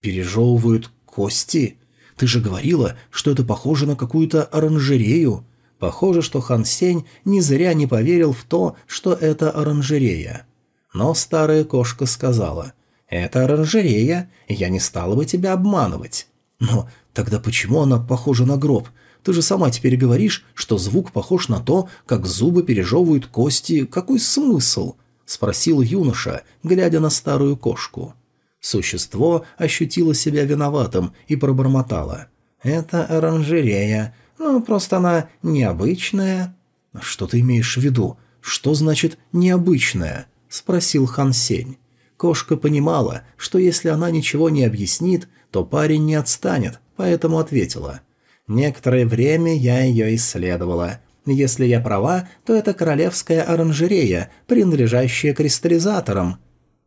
«Пережевывают кости? Ты же говорила, что это похоже на какую-то оранжерею». Похоже, что Хан Сень не зря не поверил в то, что это оранжерея. Но старая кошка сказала — это оранжерея, я не стала бы тебя обманывать. Но тогда почему она похожа на гроб? Ты же сама теперь говоришь, что звук похож на то, как зубы пережевывают кости. Какой смысл?» – спросил юноша, глядя на старую кошку. Существо ощутило себя виноватым и пробормотало. «Это оранжерея. Ну, просто она необычная». «Что ты имеешь в виду? Что значит «необычная»?» – спросил Хан Сень. Кошка понимала, что если она ничего не объяснит, то парень не отстанет, поэтому ответила. «Некоторое время я ее исследовала. Если я права, то это королевская оранжерея, принадлежащая кристаллизаторам.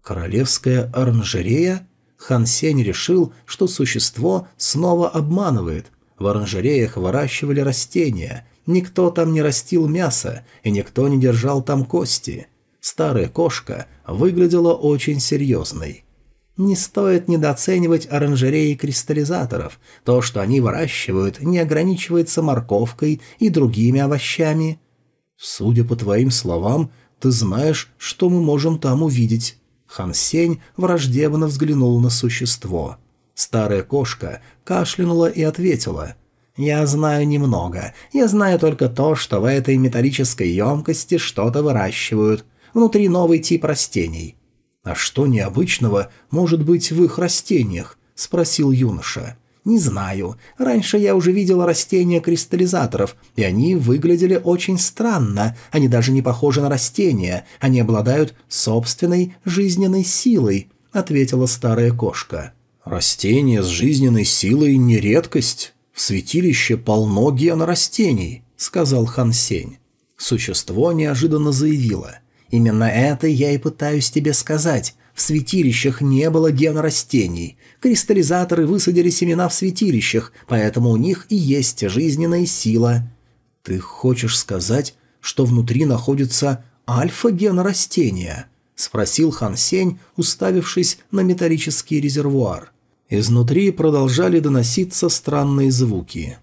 Королевская оранжерея? Хан Сень решил, что существо снова обманывает. В оранжереях выращивали растения, никто там не растил мясо, и никто не держал там кости. Старая кошка выглядела очень серьезной. Не стоит недооценивать оранжереи кристаллизаторов. То, что они выращивают, не ограничивается морковкой и другими овощами. Судя по твоим словам, ты знаешь, что мы можем там увидеть. Хан Сень враждебно взглянул на существо. Старая кошка кашлянула и ответила. «Я знаю немного. Я знаю только то, что в этой металлической емкости что-то выращивают. Внутри новый тип растений». «А что необычного может быть в их растениях?» – спросил юноша. «Не знаю. Раньше я уже видел растения кристаллизаторов, и они выглядели очень странно. Они даже не похожи на растения. Они обладают собственной жизненной силой», — ответила старая кошка. «Растения с жизненной силой не редкость. В святилище полно генорастений», — сказал Хан Сень. Существо неожиданно заявило. «Именно это я и пытаюсь тебе сказать. В святилищах не было генорастений. Кристаллизаторы высадили семена в святилищах, поэтому у них и есть жизненная сила. Ты хочешь сказать, что внутри находится альфа-ген растения? Спросил Хан Сень, уставившись на металлический резервуар. Изнутри продолжали доноситься странные звуки.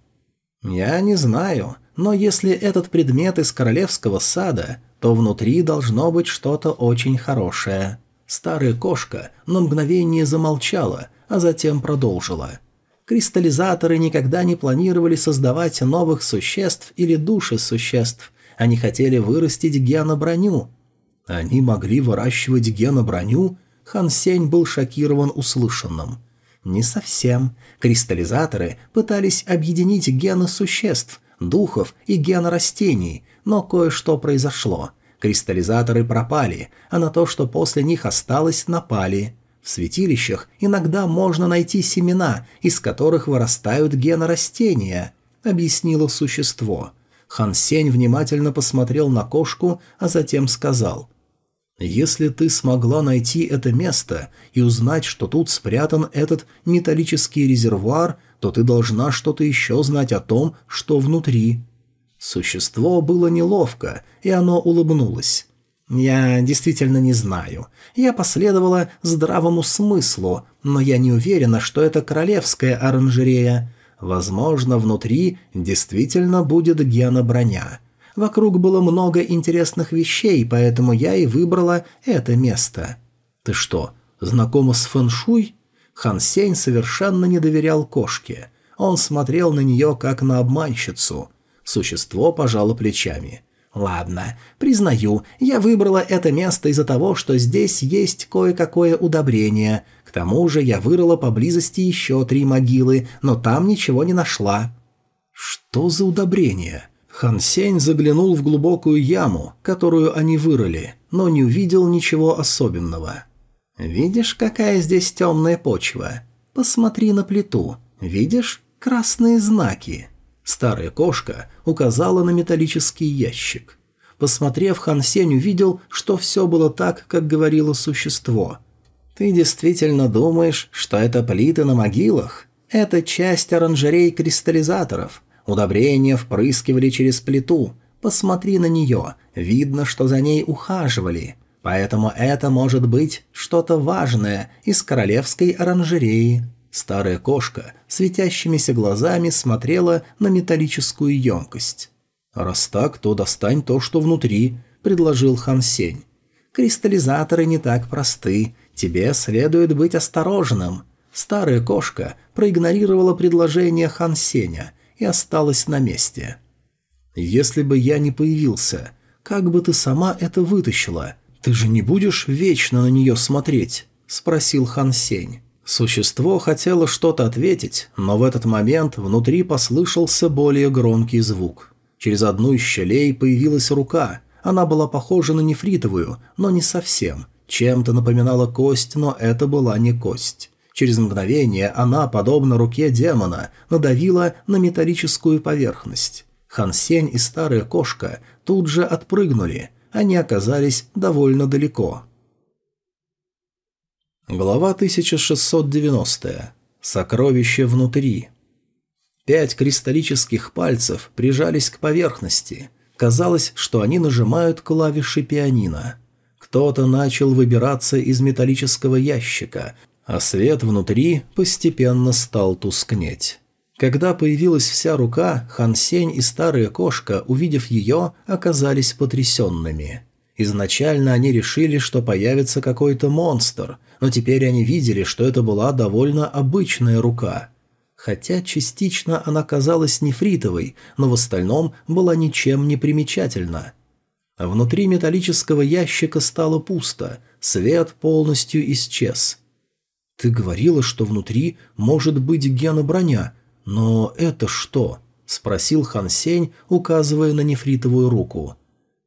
«Я не знаю, но если этот предмет из королевского сада, то внутри должно быть что-то очень хорошее». Старая кошка на мгновение замолчала, а затем продолжила. Кристаллизаторы никогда не планировали создавать новых существ или души существ. Они хотели вырастить геноброню. Они могли выращивать геноброню? Хан Сень был шокирован услышанным. Не совсем. Кристаллизаторы пытались объединить гены существ, духов и гены растений, но кое-что произошло. Кристаллизаторы пропали, а на то, что после них осталось, напали. В святилищах иногда можно найти семена, из которых вырастают гены растения, объяснило существо. Хан Сень внимательно посмотрел на кошку, а затем сказал. «Если ты смогла найти это место и узнать, что тут спрятан этот металлический резервуар, то ты должна что-то еще знать о том, что внутри». Существо было неловко, и оно улыбнулось. «Я действительно не знаю. Я последовала здравому смыслу, но я не уверена, что это королевская оранжерея. Возможно, внутри действительно будет гена-броня. Вокруг было много интересных вещей, поэтому я и выбрала это место». «Ты что, знакома с фэншуй?» Хан Сень совершенно не доверял кошке. Он смотрел на нее как на обманщицу. Существо пожало плечами. Ладно, признаю, я выбрала это место из-за того, что здесь есть кое-какое удобрение. К тому же я вырыла поблизости еще три могилы, но там ничего не нашла. Что за удобрение? Хан Сень заглянул в глубокую яму, которую они вырыли, но не увидел ничего особенного. «Видишь, какая здесь темная почва? Посмотри на плиту. Видишь красные знаки?» Старая кошка указала на металлический ящик. Посмотрев, Хан Сень увидел, что все было так, как говорило существо. «Ты действительно думаешь, что это плиты на могилах? Это часть оранжерей кристаллизаторов. Удобрения впрыскивали через плиту. Посмотри на нее, видно, что за ней ухаживали. Поэтому это может быть что-то важное из королевской оранжереи». Старая кошка светящимися глазами смотрела на металлическую емкость. «Раз так, то достань то, что внутри», — предложил Хан Сень. «Кристаллизаторы не так просты. Тебе следует быть осторожным». Старая кошка проигнорировала предложение Хан Сеня и осталась на месте. «Если бы я не появился, как бы ты сама это вытащила? Ты же не будешь вечно на нее смотреть?» – спросил Хан Сень. Существо хотело что-то ответить, но в этот момент внутри послышался более громкий звук. Через одну из щелей появилась рука. Она была похожа на нефритовую, но не совсем. Чем-то напоминала кость, но это была не кость. Через мгновение она, подобно руке демона, надавила на металлическую поверхность. Хан Сень и старая кошка тут же отпрыгнули. Они оказались довольно далеко. Глава 1690. Сокровище внутри. Пять кристаллических пальцев прижались к поверхности. Казалось, что они нажимают клавиши пианино. Кто-то начал выбираться из металлического ящика, а свет внутри постепенно стал тускнеть. Когда появилась вся рука, Хан Сень и старая кошка, увидев ее, оказались потрясенными. Изначально они решили, что появится какой-то монстр, но теперь они видели, что это была довольно обычная рука. Хотя частично она казалась нефритовой, но в остальном была ничем не примечательна. Внутри металлического ящика стало пусто, свет полностью исчез. «Ты говорила, что внутри может быть гена-броня, но это что?» – спросил Хан Сень, указывая на нефритовую руку –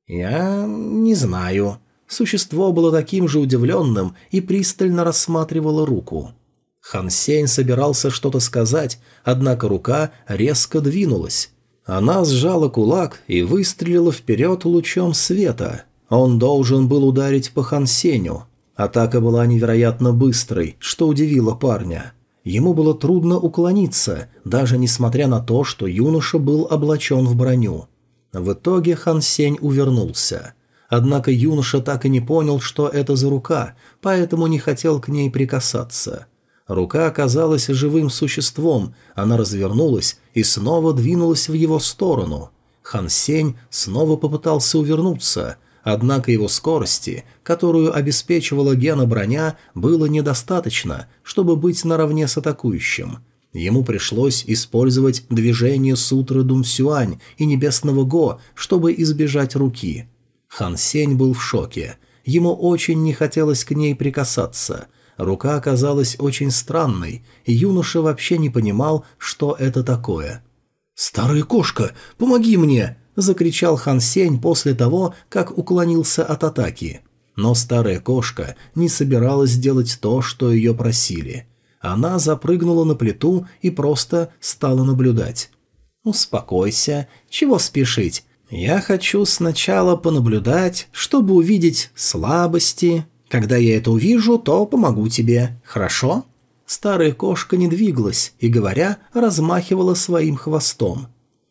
«Я не знаю». Существо было таким же удивленным и пристально рассматривало руку. Хан Сень собирался что-то сказать, однако рука резко двинулась. Она сжала кулак и выстрелила вперед лучом света. Он должен был ударить по Хан Сенью. Атака была невероятно быстрой, что удивило парня. Ему было трудно уклониться, даже несмотря на то, что юноша был облачен в броню. В итоге Хан Сень увернулся. Однако юноша так и не понял, что это за рука, поэтому не хотел к ней прикасаться. Рука оказалась живым существом, она развернулась и снова двинулась в его сторону. Хан Сень снова попытался увернуться, однако его скорости, которую обеспечивала гена броня, было недостаточно, чтобы быть наравне с атакующим – Ему пришлось использовать движение сутры Думсюань и Небесного Го, чтобы избежать руки. Хан Сень был в шоке. Ему очень не хотелось к ней прикасаться. Рука оказалась очень странной, и юноша вообще не понимал, что это такое. «Старая кошка, помоги мне!» – закричал Хан Сень после того, как уклонился от атаки. Но старая кошка не собиралась делать то, что ее просили – она запрыгнула на плиту и просто стала наблюдать. «Успокойся, чего спешить? Я хочу сначала понаблюдать, чтобы увидеть слабости. Когда я это увижу, то помогу тебе, хорошо?» Старая кошка не двигалась и, говоря, размахивала своим хвостом.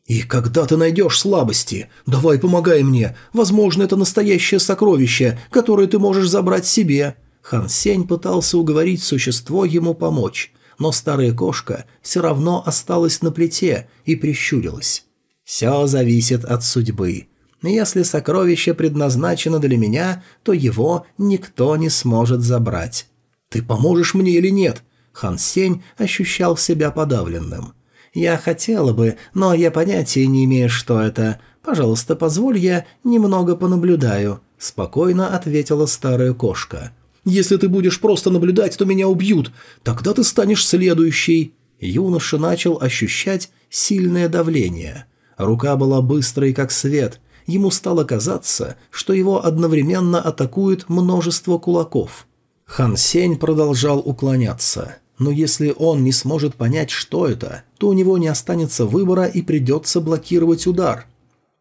«И когда ты найдешь слабости? Давай помогай мне. Возможно, это настоящее сокровище, которое ты можешь забрать себе. Хан Сень пытался уговорить существо ему помочь, но старая кошка все равно осталась на плите и прищурилась. «Все зависит от судьбы. Если сокровище предназначено для меня, то его никто не сможет забрать. Ты поможешь мне или нет?» Хан Сень ощущал себя подавленным. «Я хотела бы, но я понятия не имею, что это. Пожалуйста, позволь я немного понаблюдаю», – спокойно ответила старая кошка. Если ты будешь просто наблюдать, то меня убьют. Тогда ты станешь следующей». Юноша начал ощущать сильное давление. Рука была быстрой, как свет. Ему стало казаться, что его одновременно атакует множество кулаков. Хан Сень продолжал уклоняться. Но если он не сможет понять, что это, то у него не останется выбора и придется блокировать удар.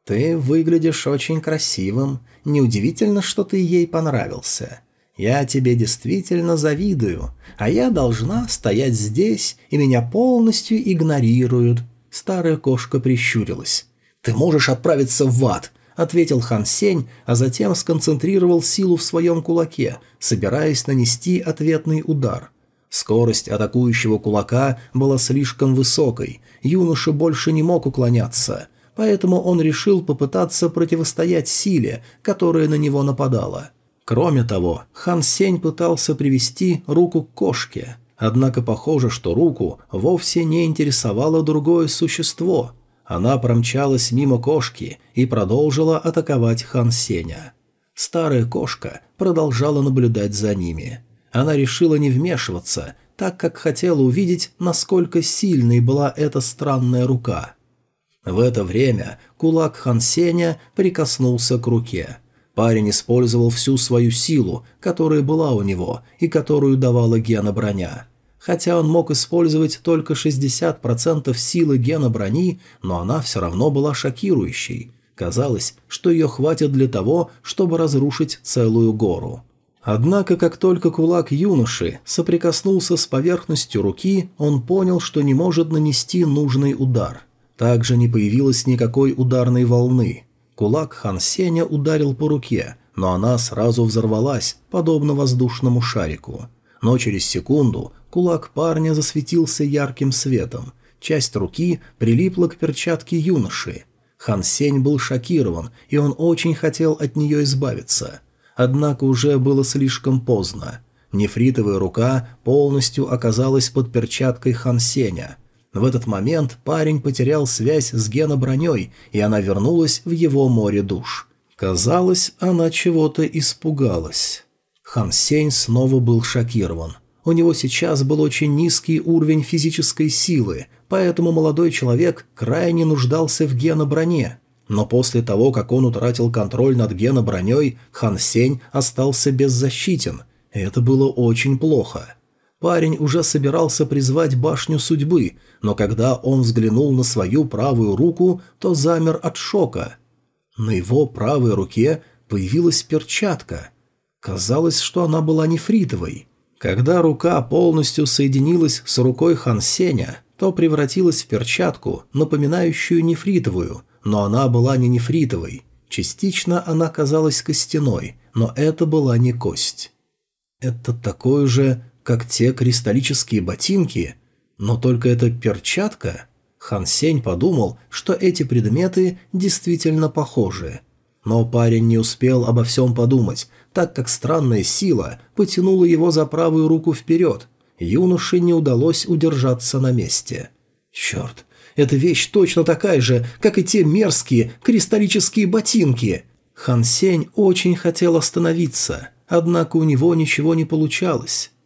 «Ты выглядишь очень красивым. Неудивительно, что ты ей понравился. Я тебе действительно завидую, а я должна стоять здесь, и меня полностью игнорируют». Старая кошка прищурилась. «Ты можешь отправиться в ад», — ответил Хан Сень, а затем сконцентрировал силу в своем кулаке, собираясь нанести ответный удар. Скорость атакующего кулака была слишком высокой, юноша больше не мог уклоняться, поэтому он решил попытаться противостоять силе, которая на него нападала. Кроме того, Хан Сень пытался привести руку к кошке, однако похоже, что руку вовсе не интересовало другое существо. Она промчалась мимо кошки и продолжила атаковать Хан Сеня. Старая кошка продолжала наблюдать за ними. Она решила не вмешиваться, так как хотела увидеть, насколько сильной была эта странная рука. В это время кулак Хан Сеня прикоснулся к руке. Парень использовал всю свою силу, которая была у него и которую давала гена броня. Хотя он мог использовать только 60% силы гена брони, но она все равно была шокирующей. Казалось, что ее хватит для того, чтобы разрушить целую гору. Однако, как только кулак юноши соприкоснулся с поверхностью руки, он понял, что не может нанести нужный удар. Также не появилось никакой ударной волны. Кулак Хан Сеня ударил по руке, но она сразу взорвалась, подобно воздушному шарику. Но через секунду кулак парня засветился ярким светом. Часть руки прилипла к перчатке юноши. Хан Сень был шокирован, и он очень хотел от нее избавиться – Однако уже было слишком поздно. Нефритовая рука полностью оказалась под перчаткой Хан Сеня. В этот момент парень потерял связь с геноброней, и она вернулась в его море душ. Казалось, она чего-то испугалась. Хан Сень снова был шокирован. У него сейчас был очень низкий уровень физической силы, поэтому молодой человек крайне нуждался в геноброне. Но после того, как он утратил контроль над геноброней, Хан Сень остался беззащитен. Это было очень плохо. Парень уже собирался призвать башню судьбы, но когда он взглянул на свою правую руку, то замер от шока. На его правой руке появилась перчатка. Казалось, что она была нефритовой. Когда рука полностью соединилась с рукой Хан Сеня, то превратилась в перчатку, напоминающую нефритовую – но она была не нефритовой. Частично она казалась костяной, но это была не кость. Это такое же, как те кристаллические ботинки, но только это перчатка? Хан Сень подумал, что эти предметы действительно похожи. Но парень не успел обо всем подумать, так как странная сила потянула его за правую руку вперед. Юноше не удалось удержаться на месте. «Черт, эта вещь точно такая же, как и те мерзкие кристаллические ботинки. Хан Сень очень хотел остановиться, однако у него ничего не получалось.